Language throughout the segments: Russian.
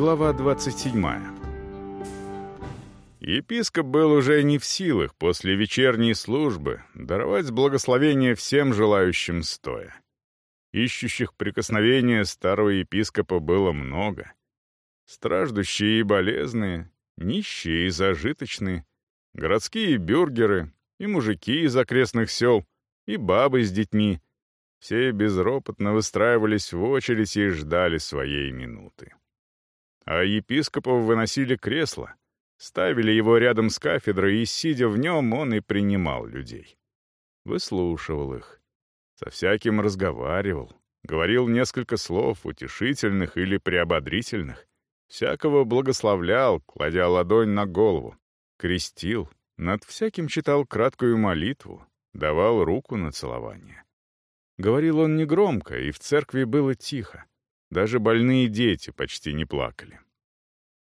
Глава 27. Епископ был уже не в силах после вечерней службы даровать благословение всем желающим стоя. Ищущих прикосновения старого епископа было много. Страждущие и болезные, нищие и зажиточные, городские бюргеры и мужики из окрестных сел, и бабы с детьми — все безропотно выстраивались в очередь и ждали своей минуты а епископов выносили кресло, ставили его рядом с кафедрой, и, сидя в нем, он и принимал людей. Выслушивал их. Со всяким разговаривал, говорил несколько слов, утешительных или приободрительных, всякого благословлял, кладя ладонь на голову, крестил, над всяким читал краткую молитву, давал руку на целование. Говорил он негромко, и в церкви было тихо. Даже больные дети почти не плакали.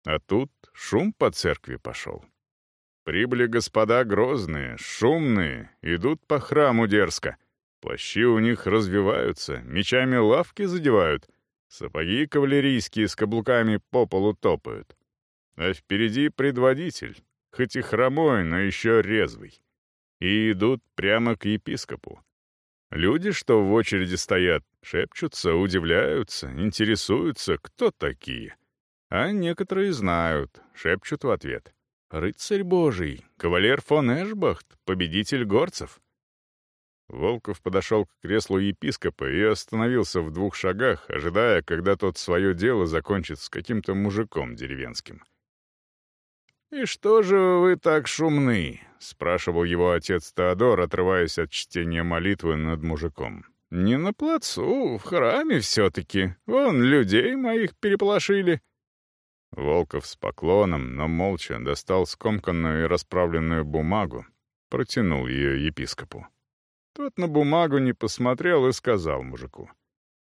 А тут шум по церкви пошел. Прибыли господа грозные, шумные, идут по храму дерзко. Плащи у них развиваются, мечами лавки задевают, сапоги кавалерийские с каблуками по полу топают. А впереди предводитель, хоть и хромой, но еще резвый. И идут прямо к епископу. Люди, что в очереди стоят, шепчутся, удивляются, интересуются, кто такие. А некоторые знают, шепчут в ответ. «Рыцарь Божий, кавалер фон Эшбахт, победитель горцев». Волков подошел к креслу епископа и остановился в двух шагах, ожидая, когда тот свое дело закончит с каким-то мужиком деревенским. «И что же вы так шумны?» — спрашивал его отец Теодор, отрываясь от чтения молитвы над мужиком. «Не на плацу, в храме все-таки. Вон, людей моих переполошили». Волков с поклоном, но молча достал скомканную и расправленную бумагу, протянул ее епископу. Тот на бумагу не посмотрел и сказал мужику.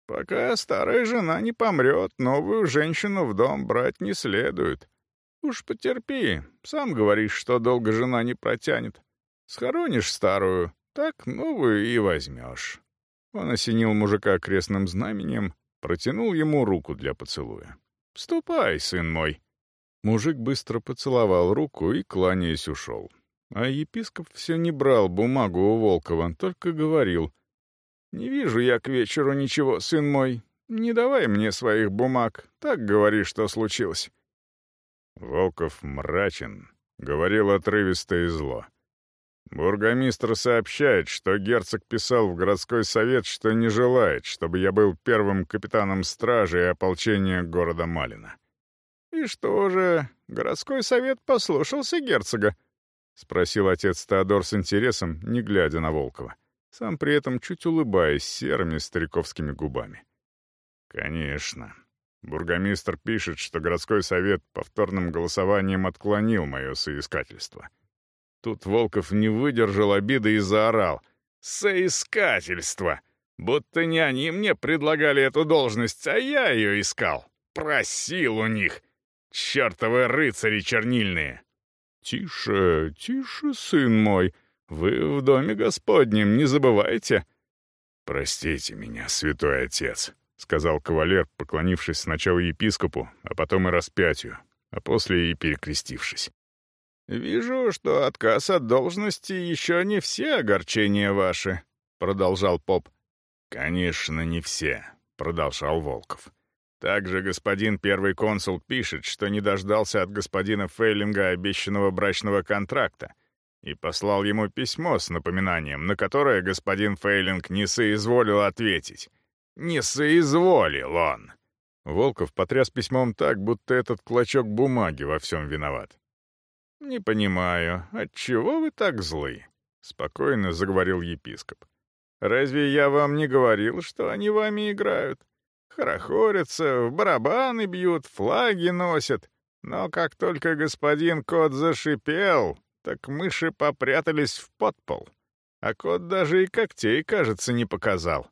«Пока старая жена не помрет, новую женщину в дом брать не следует. Уж потерпи, сам говоришь, что долго жена не протянет. Схоронишь старую, так новую и возьмешь». Он осенил мужика крестным знаменем, протянул ему руку для поцелуя. «Ступай, сын мой». Мужик быстро поцеловал руку и, кланяясь, ушел. А епископ все не брал бумагу у Волкова, только говорил. «Не вижу я к вечеру ничего, сын мой. Не давай мне своих бумаг. Так говори, что случилось. Волков мрачен, говорил отрывисто и зло. Бургомистр сообщает, что герцог писал в городской совет, что не желает, чтобы я был первым капитаном стражи и ополчения города Малина. «И что же, городской совет послушался герцога?» — спросил отец Теодор с интересом, не глядя на Волкова, сам при этом чуть улыбаясь серыми стариковскими губами. «Конечно. Бургомистр пишет, что городской совет повторным голосованием отклонил мое соискательство. Тут Волков не выдержал обиды и заорал. «Соискательство! Будто не они мне предлагали эту должность, а я ее искал. Просил у них. Чертовы рыцари чернильные!» «Тише, тише, сын мой. Вы в доме Господнем, не забывайте». «Простите меня, святой отец», — сказал кавалер, поклонившись сначала епископу, а потом и распятию, а после и перекрестившись. «Вижу, что отказ от должности еще не все огорчения ваши», — продолжал поп. «Конечно, не все», — продолжал Волков. «Также господин первый консул пишет, что не дождался от господина Фейлинга обещанного брачного контракта и послал ему письмо с напоминанием, на которое господин Фейлинг не соизволил ответить. Не соизволил он. Волков потряс письмом так, будто этот клочок бумаги во всем виноват. «Не понимаю, отчего вы так злы?» — спокойно заговорил епископ. «Разве я вам не говорил, что они вами играют? Хорохорятся, в барабаны бьют, флаги носят. Но как только господин кот зашипел, так мыши попрятались в подпол. А кот даже и когтей, кажется, не показал.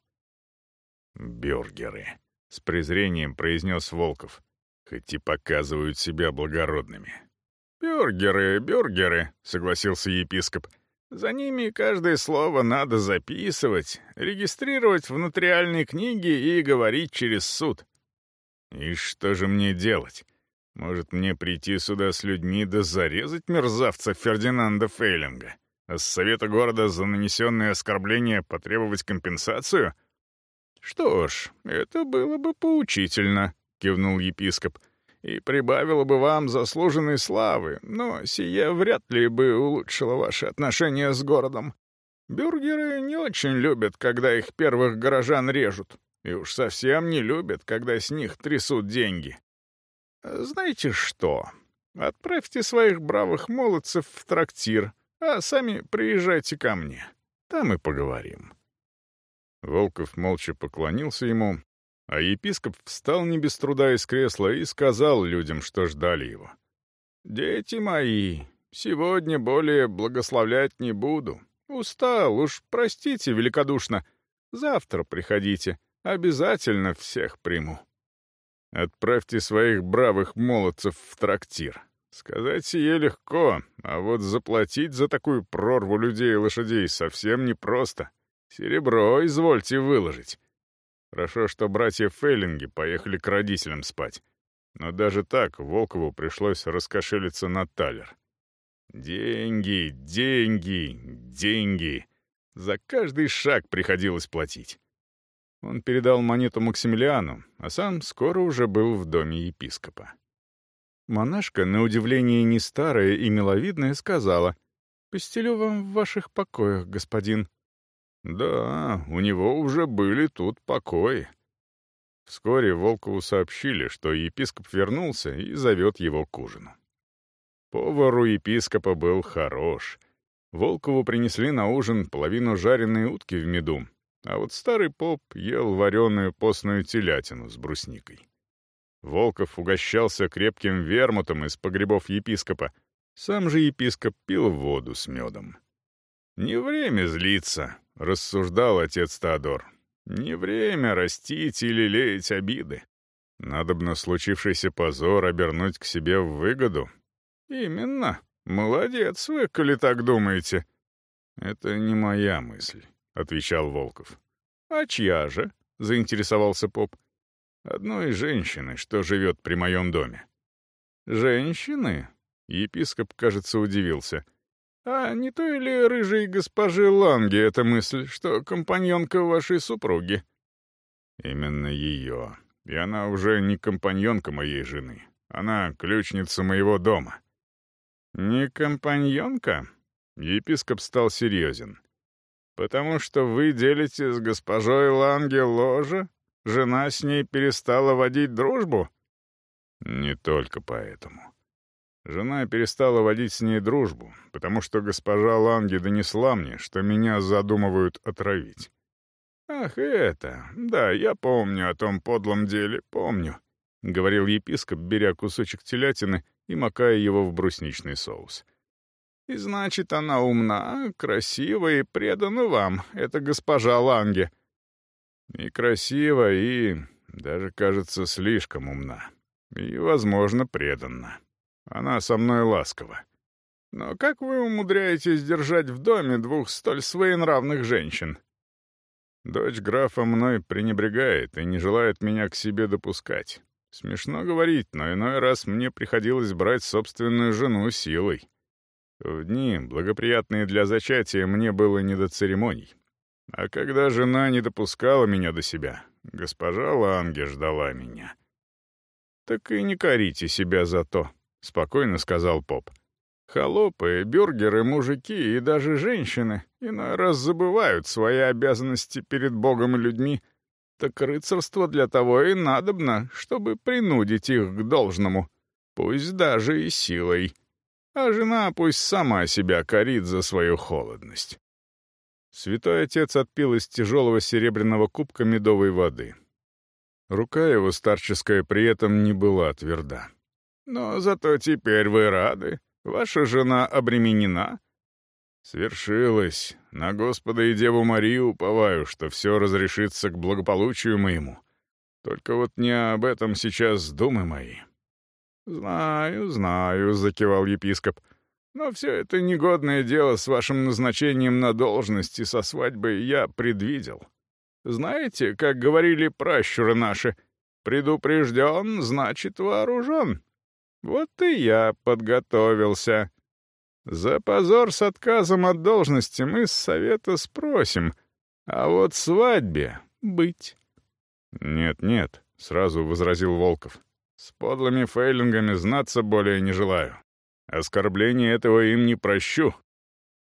«Бюргеры», — с презрением произнес Волков, хоть и показывают себя благородными. «Бюргеры, бюргеры», — согласился епископ. «За ними каждое слово надо записывать, регистрировать в нотариальной книге и говорить через суд». «И что же мне делать? Может, мне прийти сюда с людьми да зарезать мерзавца Фердинанда Фейлинга? А с совета города за нанесенные оскорбления потребовать компенсацию? Что ж, это было бы поучительно, кивнул епископ, и прибавило бы вам заслуженной славы, но сие вряд ли бы улучшило ваши отношения с городом. Бюргеры не очень любят, когда их первых горожан режут, и уж совсем не любят, когда с них трясут деньги. Знаете что? Отправьте своих бравых молодцев в трактир, а сами приезжайте ко мне. Там и поговорим». Волков молча поклонился ему, а епископ встал не без труда из кресла и сказал людям, что ждали его. «Дети мои, сегодня более благословлять не буду. Устал, уж простите великодушно. Завтра приходите, обязательно всех приму». Отправьте своих бравых молодцев в трактир. Сказать сие легко, а вот заплатить за такую прорву людей и лошадей совсем непросто. Серебро извольте выложить. Хорошо, что братья Фейлинги поехали к родителям спать. Но даже так Волкову пришлось раскошелиться на талер. Деньги, деньги, деньги. За каждый шаг приходилось платить. Он передал монету Максимилиану, а сам скоро уже был в доме епископа. Монашка, на удивление не старая и миловидная, сказала, «Постелю вам в ваших покоях, господин». Да, у него уже были тут покои. Вскоре Волкову сообщили, что епископ вернулся и зовет его к ужину. Повар у епископа был хорош. Волкову принесли на ужин половину жареной утки в меду, а вот старый поп ел вареную постную телятину с брусникой. Волков угощался крепким вермутом из погребов епископа. Сам же епископ пил воду с медом. «Не время злиться», — рассуждал отец Теодор. «Не время растить или леять обиды. Надобно случившийся позор обернуть к себе в выгоду». «Именно. Молодец вы, коли так думаете». «Это не моя мысль. — отвечал Волков. «А чья же?» — заинтересовался поп. «Одной женщины, что живет при моем доме». «Женщины?» — епископ, кажется, удивился. «А не то ли рыжей госпожи Ланге эта мысль, что компаньонка вашей супруги?» «Именно ее. И она уже не компаньонка моей жены. Она ключница моего дома». «Не компаньонка?» Епископ стал серьезен. Потому что вы делите с госпожой Ланге ложе? Жена с ней перестала водить дружбу? Не только поэтому. Жена перестала водить с ней дружбу, потому что госпожа Ланге донесла мне, что меня задумывают отравить. «Ах, это... Да, я помню о том подлом деле, помню», — говорил епископ, беря кусочек телятины и макая его в брусничный соус. И значит, она умна, красива и предана вам, это госпожа Ланге. И красива, и даже, кажется, слишком умна. И, возможно, преданна. Она со мной ласкова. Но как вы умудряетесь держать в доме двух столь своенравных женщин? Дочь графа мной пренебрегает и не желает меня к себе допускать. Смешно говорить, но иной раз мне приходилось брать собственную жену силой. В дни, благоприятные для зачатия, мне было не до церемоний. А когда жена не допускала меня до себя, госпожа Ланге ждала меня. «Так и не корите себя за то», — спокойно сказал поп. «Холопы, бюргеры, мужики и даже женщины иной раз забывают свои обязанности перед Богом и людьми, так рыцарство для того и надобно, чтобы принудить их к должному, пусть даже и силой» а жена пусть сама себя корит за свою холодность. Святой отец отпил из тяжелого серебряного кубка медовой воды. Рука его старческая при этом не была тверда. «Но зато теперь вы рады. Ваша жена обременена». «Свершилось. На Господа и Деву Марию уповаю, что все разрешится к благополучию моему. Только вот не об этом сейчас думы мои. «Знаю, знаю», — закивал епископ. «Но все это негодное дело с вашим назначением на должности со свадьбой я предвидел. Знаете, как говорили пращуры наши, предупрежден, значит вооружен. Вот и я подготовился. За позор с отказом от должности мы с совета спросим, а вот свадьбе быть. «Нет-нет», — сразу возразил Волков. «С подлыми фейлингами знаться более не желаю. Оскорбление этого им не прощу».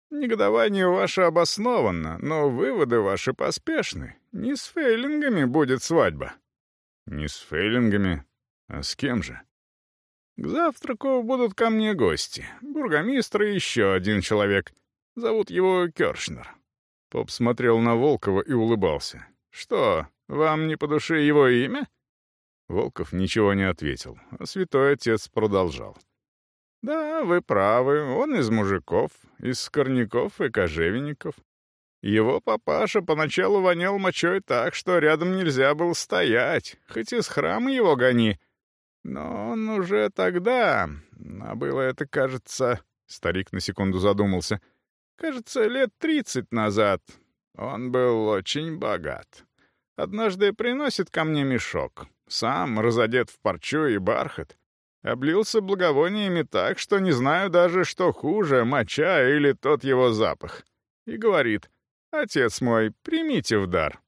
«Негодование ваше обоснованно, но выводы ваши поспешны. Не с фейлингами будет свадьба». «Не с фейлингами? А с кем же?» «К завтраку будут ко мне гости. Бургомистр и еще один человек. Зовут его Кершнер». Поп смотрел на Волкова и улыбался. «Что, вам не по душе его имя?» Волков ничего не ответил, а святой отец продолжал. «Да, вы правы, он из мужиков, из скорняков и кожевенников. Его папаша поначалу вонял мочой так, что рядом нельзя было стоять, хоть из храма его гони. Но он уже тогда, а было это, кажется...» Старик на секунду задумался. «Кажется, лет тридцать назад. Он был очень богат. Однажды приносит ко мне мешок. Сам разодет в парчу и бархат. Облился благовониями так, что не знаю даже, что хуже, моча или тот его запах. И говорит, «Отец мой, примите в дар».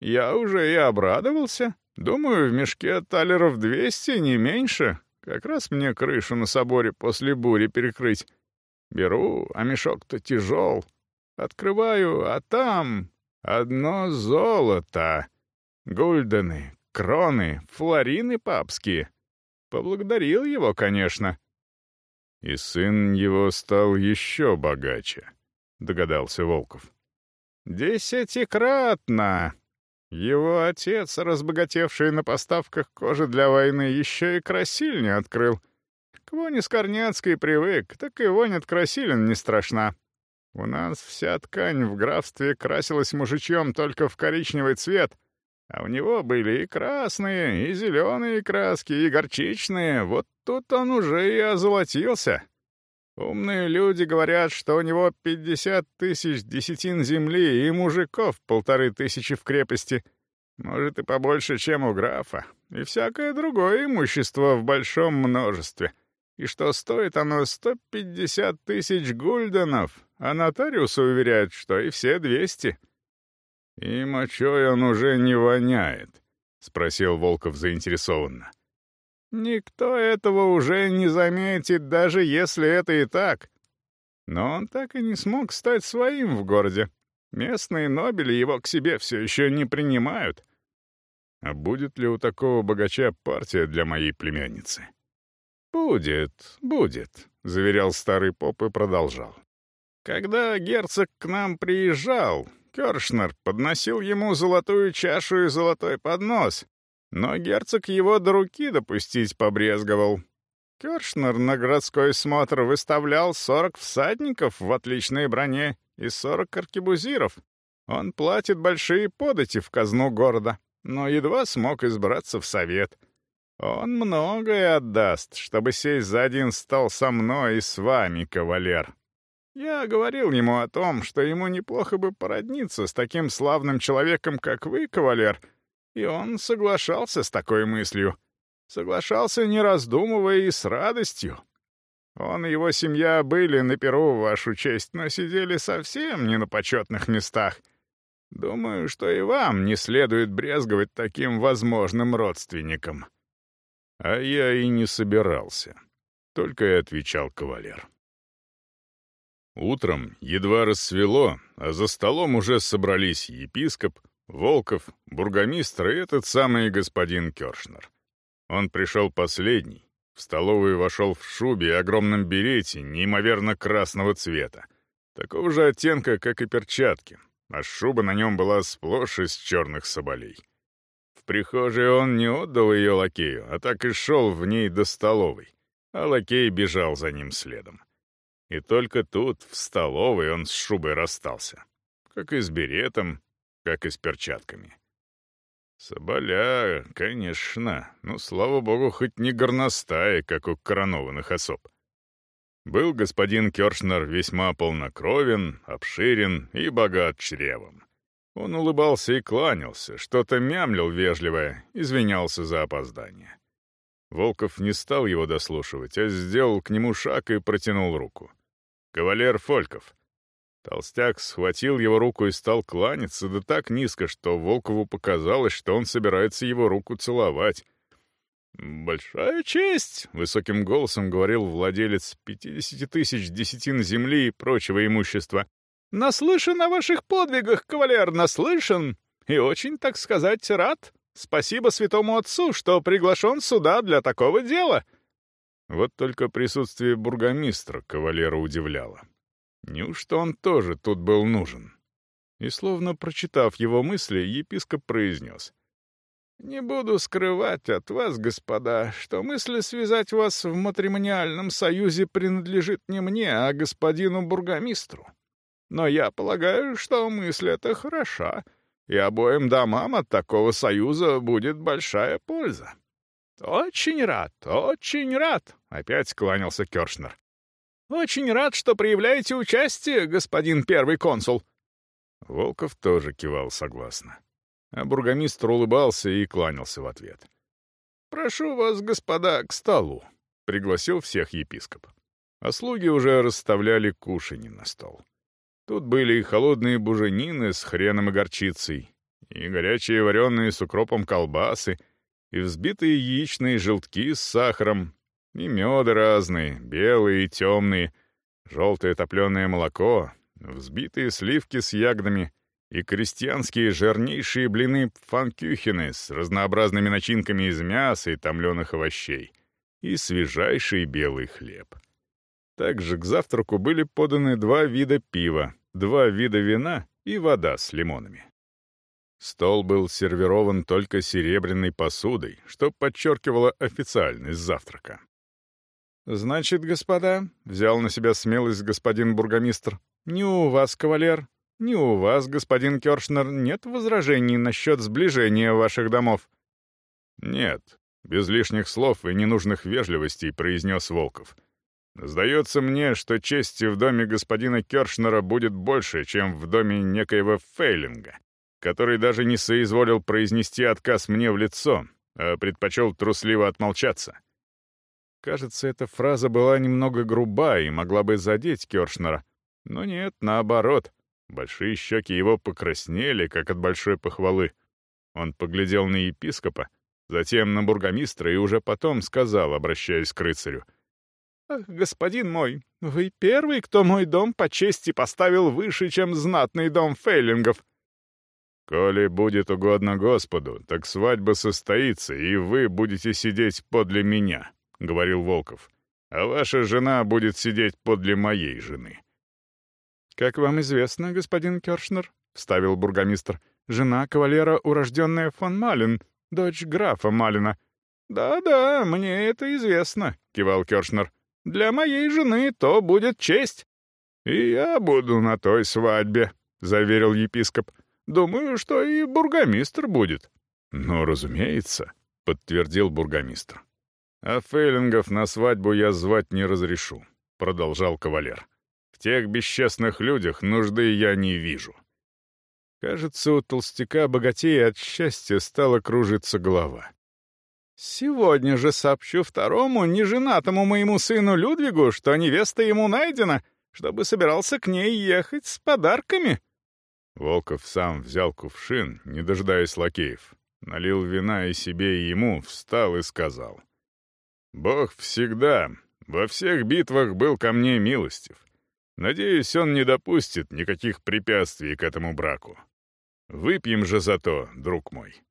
Я уже и обрадовался. Думаю, в мешке талеров двести, не меньше. Как раз мне крышу на соборе после бури перекрыть. Беру, а мешок-то тяжел. Открываю, а там Одно золото. Гульдены, кроны, флорины папские. Поблагодарил его, конечно. И сын его стал еще богаче, догадался Волков. Десятикратно. Его отец, разбогатевший на поставках кожи для войны, еще и красильню открыл. К воне Скорняцкой привык, так и вонь от красилин не страшна. У нас вся ткань в графстве красилась мужичьем только в коричневый цвет, а у него были и красные, и зеленые краски, и горчичные. Вот тут он уже и озолотился. Умные люди говорят, что у него пятьдесят тысяч десятин земли и мужиков полторы тысячи в крепости. Может, и побольше, чем у графа. И всякое другое имущество в большом множестве. И что стоит оно сто пятьдесят тысяч гульденов, а нотариусы уверяют, что и все двести. «И мочой он уже не воняет», — спросил Волков заинтересованно. «Никто этого уже не заметит, даже если это и так. Но он так и не смог стать своим в городе. Местные нобели его к себе все еще не принимают». «А будет ли у такого богача партия для моей племянницы?» «Будет, будет», — заверял старый поп и продолжал. Когда герцог к нам приезжал, Кёршнер подносил ему золотую чашу и золотой поднос, но герцог его до руки допустить побрезговал. Кёршнер на городской смотр выставлял сорок всадников в отличной броне и сорок аркебузиров. Он платит большие подати в казну города, но едва смог избраться в совет. Он многое отдаст, чтобы сесть за один стол со мной и с вами, кавалер. Я говорил ему о том, что ему неплохо бы породниться с таким славным человеком, как вы, кавалер, и он соглашался с такой мыслью. Соглашался, не раздумывая и с радостью. Он и его семья были на перу, вашу честь, но сидели совсем не на почетных местах. Думаю, что и вам не следует брезговать таким возможным родственником». «А я и не собирался», — только и отвечал кавалер. Утром едва рассвело, а за столом уже собрались епископ, Волков, бургомистр и этот самый господин Кёршнер. Он пришел последний. В столовую вошел в шубе и огромном берете неимоверно красного цвета. Такого же оттенка, как и перчатки, а шуба на нем была сплошь из черных соболей. В прихожей он не отдал ее лакею, а так и шел в ней до столовой, а лакей бежал за ним следом. И только тут, в столовой, он с шубой расстался. Как и с беретом, как и с перчатками. Соболя, конечно, но, слава богу, хоть не горностая, как у коронованных особ. Был господин Кёршнер весьма полнокровен, обширен и богат чревом. Он улыбался и кланялся, что-то мямлил вежливое, извинялся за опоздание. Волков не стал его дослушивать, а сделал к нему шаг и протянул руку. «Кавалер Фольков». Толстяк схватил его руку и стал кланяться, да так низко, что Волкову показалось, что он собирается его руку целовать. «Большая честь!» — высоким голосом говорил владелец пятидесяти тысяч десятин земли и прочего имущества. «Наслышан о ваших подвигах, кавалер, наслышан! И очень, так сказать, рад. Спасибо святому отцу, что приглашен сюда для такого дела!» Вот только присутствие бургомистра кавалера удивляло. Неужто он тоже тут был нужен? И словно прочитав его мысли, епископ произнес. «Не буду скрывать от вас, господа, что мысль связать вас в матримониальном союзе принадлежит не мне, а господину бургомистру. Но я полагаю, что мысль эта хороша, и обоим домам от такого союза будет большая польза». «Очень рад, очень рад», — опять кланялся Кёршнер. «Очень рад, что проявляете участие, господин первый консул». Волков тоже кивал согласно. А бургомистр улыбался и кланялся в ответ. «Прошу вас, господа, к столу», — пригласил всех епископ. А слуги уже расставляли кушанье на стол. Тут были и холодные буженины с хреном и горчицей, и горячие вареные с укропом колбасы, и взбитые яичные желтки с сахаром, и меды разные, белые и темные, желтое топленое молоко, взбитые сливки с ягодами и крестьянские жирнейшие блины фанкюхены с разнообразными начинками из мяса и томленых овощей, и свежайший белый хлеб. Также к завтраку были поданы два вида пива, два вида вина и вода с лимонами. Стол был сервирован только серебряной посудой, что подчеркивало официальность завтрака. «Значит, господа», — взял на себя смелость господин бургомистр, «не у вас, кавалер, не у вас, господин Кёршнер, нет возражений насчет сближения ваших домов». «Нет», — без лишних слов и ненужных вежливостей произнес Волков. «Сдается мне, что чести в доме господина Кёршнера будет больше, чем в доме некоего Фейлинга, который даже не соизволил произнести отказ мне в лицо, а предпочел трусливо отмолчаться». Кажется, эта фраза была немного груба и могла бы задеть Кёршнера. Но нет, наоборот. Большие щеки его покраснели, как от большой похвалы. Он поглядел на епископа, затем на бургомистра и уже потом сказал, обращаясь к рыцарю. «Ах, господин мой, вы первый, кто мой дом по чести поставил выше, чем знатный дом фейлингов». «Коли будет угодно Господу, так свадьба состоится, и вы будете сидеть подле меня», — говорил Волков. «А ваша жена будет сидеть подле моей жены». «Как вам известно, господин Кершнер», — вставил бургомистр, «жена кавалера, урожденная фон Малин, дочь графа Малина». «Да-да, мне это известно», — кивал Кершнер. «Для моей жены то будет честь». «И я буду на той свадьбе», — заверил епископ. «Думаю, что и бургомистр будет». «Ну, разумеется», — подтвердил бургомистр. «А фейлингов на свадьбу я звать не разрешу», — продолжал кавалер. «В тех бесчестных людях нужды я не вижу». Кажется, у толстяка-богатея от счастья стала кружиться голова. «Сегодня же сообщу второму, неженатому моему сыну Людвигу, что невеста ему найдена, чтобы собирался к ней ехать с подарками». Волков сам взял кувшин, не дожидаясь лакеев, налил вина и себе, и ему, встал и сказал. Бог всегда, во всех битвах был ко мне милостив. Надеюсь, он не допустит никаких препятствий к этому браку. Выпьем же за то, друг мой».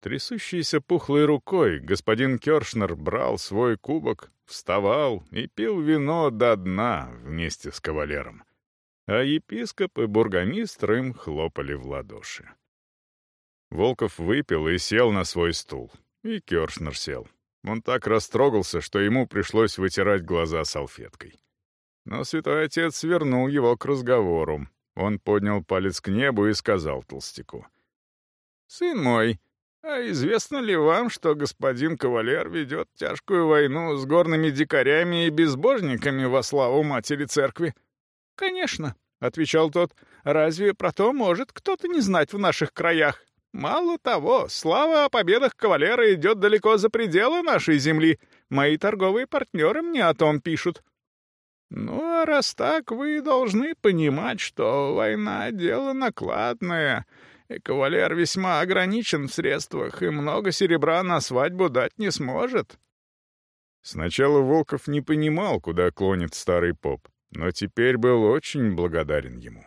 Трясущейся пухлой рукой господин Кёршнер брал свой кубок, вставал и пил вино до дна вместе с кавалером. А епископ и бургомистр им хлопали в ладоши. Волков выпил и сел на свой стул, и Кёршнер сел. Он так растрогался, что ему пришлось вытирать глаза салфеткой. Но святой отец вернул его к разговору. Он поднял палец к небу и сказал толстяку. «Сын мой, а известно ли вам, что господин кавалер ведет тяжкую войну с горными дикарями и безбожниками во славу матери церкви?» «Конечно», — отвечал тот, — «разве про то может кто-то не знать в наших краях? Мало того, слава о победах кавалера идет далеко за пределы нашей земли. Мои торговые партнеры мне о том пишут. Ну, а раз так, вы должны понимать, что война — дело накладное, и кавалер весьма ограничен в средствах, и много серебра на свадьбу дать не сможет. Сначала Волков не понимал, куда клонит старый поп, но теперь был очень благодарен ему.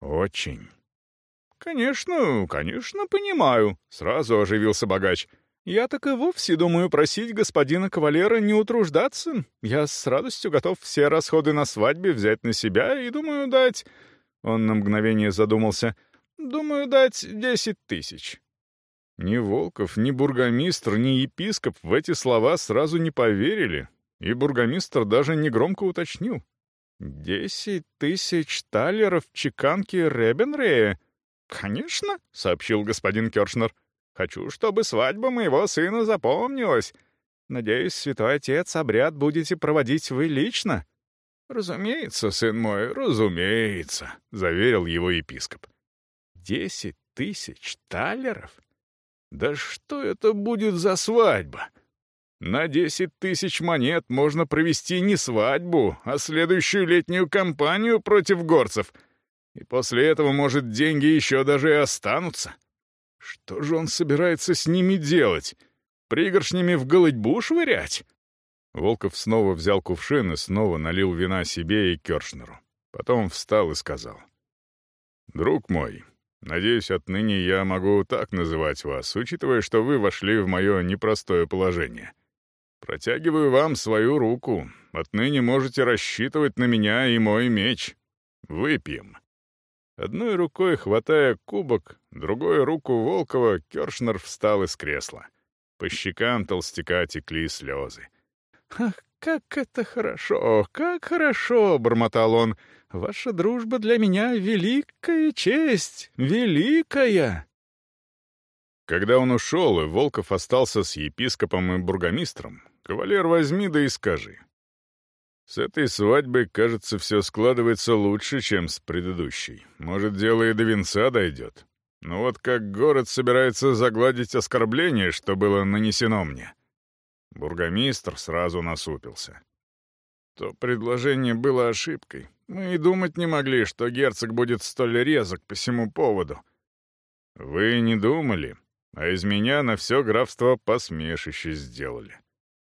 Очень. «Конечно, конечно, понимаю», — сразу оживился богач. «Я так и вовсе думаю просить господина кавалера не утруждаться. Я с радостью готов все расходы на свадьбе взять на себя и думаю дать...» Он на мгновение задумался. «Думаю дать десять тысяч». Ни Волков, ни бургомистр, ни епископ в эти слова сразу не поверили, и бургомистр даже негромко уточнил. «Десять тысяч талеров чеканки Ребенрея?» «Конечно», — сообщил господин Кёршнер. «Хочу, чтобы свадьба моего сына запомнилась. Надеюсь, святой отец, обряд будете проводить вы лично». «Разумеется, сын мой, разумеется», — заверил его епископ. «Десять тысяч талеров? Да что это будет за свадьба? На десять тысяч монет можно провести не свадьбу, а следующую летнюю кампанию против горцев. И после этого, может, деньги еще даже и останутся. Что же он собирается с ними делать? Пригоршнями в голодьбу швырять?» Волков снова взял кувшин и снова налил вина себе и Кершнеру. Потом встал и сказал. «Друг мой, Надеюсь, отныне я могу так называть вас, учитывая, что вы вошли в мое непростое положение. Протягиваю вам свою руку. Отныне можете рассчитывать на меня и мой меч. Выпьем». Одной рукой хватая кубок, другой руку Волкова, Кершнер встал из кресла. По щекам толстяка текли слезы. «Ах, как это хорошо, как хорошо!» — бормотал он. Ваша дружба для меня — великая честь, великая!» Когда он ушел, и Волков остался с епископом и бургомистром, кавалер возьми да и скажи. С этой свадьбы, кажется, все складывается лучше, чем с предыдущей. Может, дело и до венца дойдет. Но вот как город собирается загладить оскорбление, что было нанесено мне. Бургомистр сразу насупился. То предложение было ошибкой. Мы и думать не могли, что герцог будет столь резок по всему поводу. Вы не думали, а из меня на все графство посмешище сделали.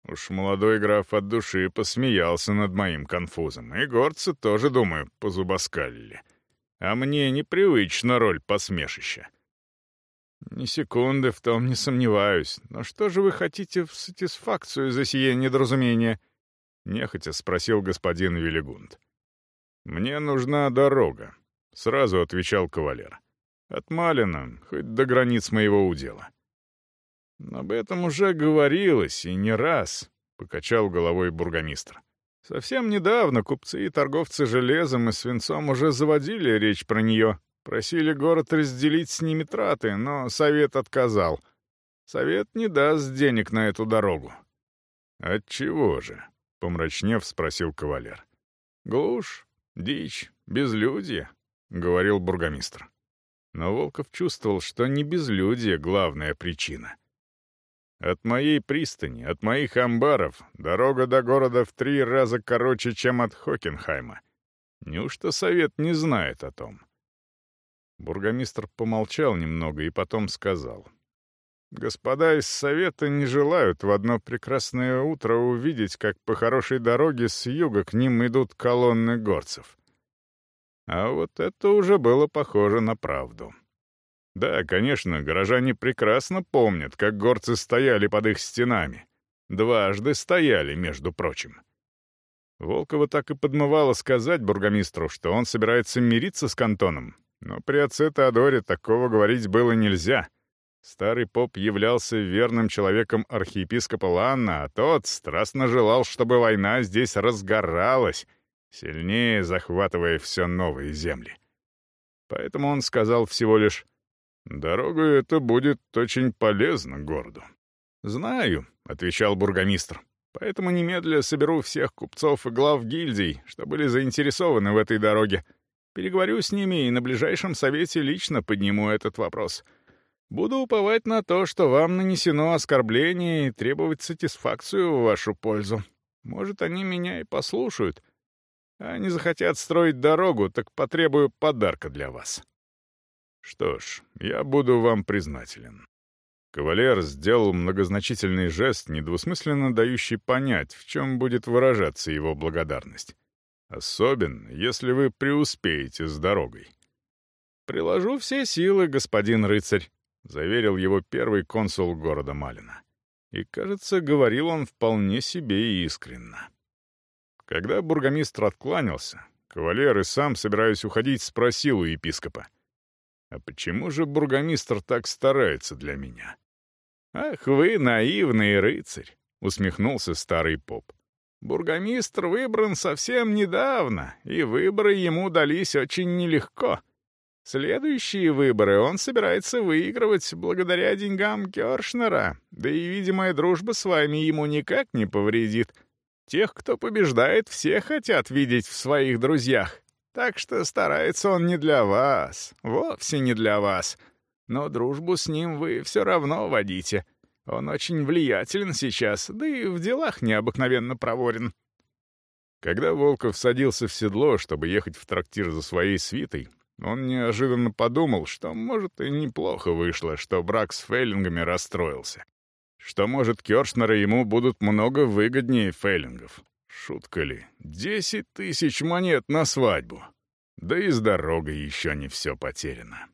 Уж молодой граф от души посмеялся над моим конфузом, и горцы тоже, думаю, позубоскалили. А мне непривычна роль посмешища. Ни секунды в том не сомневаюсь. Но что же вы хотите в сатисфакцию за сие недоразумение? Нехотя спросил господин Велигунд. «Мне нужна дорога», — сразу отвечал кавалер. «От Малина, хоть до границ моего удела». «Об этом уже говорилось, и не раз», — покачал головой бургомистр. «Совсем недавно купцы и торговцы железом и свинцом уже заводили речь про нее, просили город разделить с ними траты, но совет отказал. Совет не даст денег на эту дорогу». «Отчего же?» — помрачнев спросил кавалер. «Глушь, «Дичь, безлюдье», — говорил бургомистр. Но Волков чувствовал, что не безлюдье — главная причина. «От моей пристани, от моих амбаров, дорога до города в три раза короче, чем от Хокенхайма. Неужто совет не знает о том?» Бургомистр помолчал немного и потом сказал. Господа из Совета не желают в одно прекрасное утро увидеть, как по хорошей дороге с юга к ним идут колонны горцев. А вот это уже было похоже на правду. Да, конечно, горожане прекрасно помнят, как горцы стояли под их стенами. Дважды стояли, между прочим. Волкова так и подмывало сказать бургомистру, что он собирается мириться с кантоном, но при отце Теодоре такого говорить было нельзя — Старый поп являлся верным человеком архиепископа Ланна, а тот страстно желал, чтобы война здесь разгоралась, сильнее захватывая все новые земли. Поэтому он сказал всего лишь «Дорога эта будет очень полезна городу». «Знаю», — отвечал бургомистр, «поэтому немедля соберу всех купцов и глав гильдий, что были заинтересованы в этой дороге. Переговорю с ними и на ближайшем совете лично подниму этот вопрос». Буду уповать на то, что вам нанесено оскорбление и требовать сатисфакцию в вашу пользу. Может, они меня и послушают. А они захотят строить дорогу, так потребую подарка для вас. Что ж, я буду вам признателен. Кавалер сделал многозначительный жест, недвусмысленно дающий понять, в чем будет выражаться его благодарность. Особенно, если вы преуспеете с дорогой. «Приложу все силы, господин рыцарь», — заверил его первый консул города Малина. И, кажется, говорил он вполне себе искренно. Когда бургомистр откланялся, кавалер и сам, собираясь уходить, спросил у епископа. «А почему же бургомистр так старается для меня?» «Ах вы, наивный рыцарь!» — усмехнулся старый поп. «Бургомистр выбран совсем недавно, и выборы ему дались очень нелегко. Следующие выборы он собирается выигрывать благодаря деньгам Кёршнера, да и видимая дружба с вами ему никак не повредит. Тех, кто побеждает, все хотят видеть в своих друзьях. Так что старается он не для вас, вовсе не для вас. Но дружбу с ним вы все равно водите. Он очень влиятелен сейчас, да и в делах необыкновенно проворен». Когда Волков садился в седло, чтобы ехать в трактир за своей свитой, он неожиданно подумал, что, может, и неплохо вышло, что брак с Фейлингами расстроился. Что, может, Кёршнера ему будут много выгоднее Фейлингов. Шутка ли? Десять тысяч монет на свадьбу. Да и с дорогой еще не все потеряно.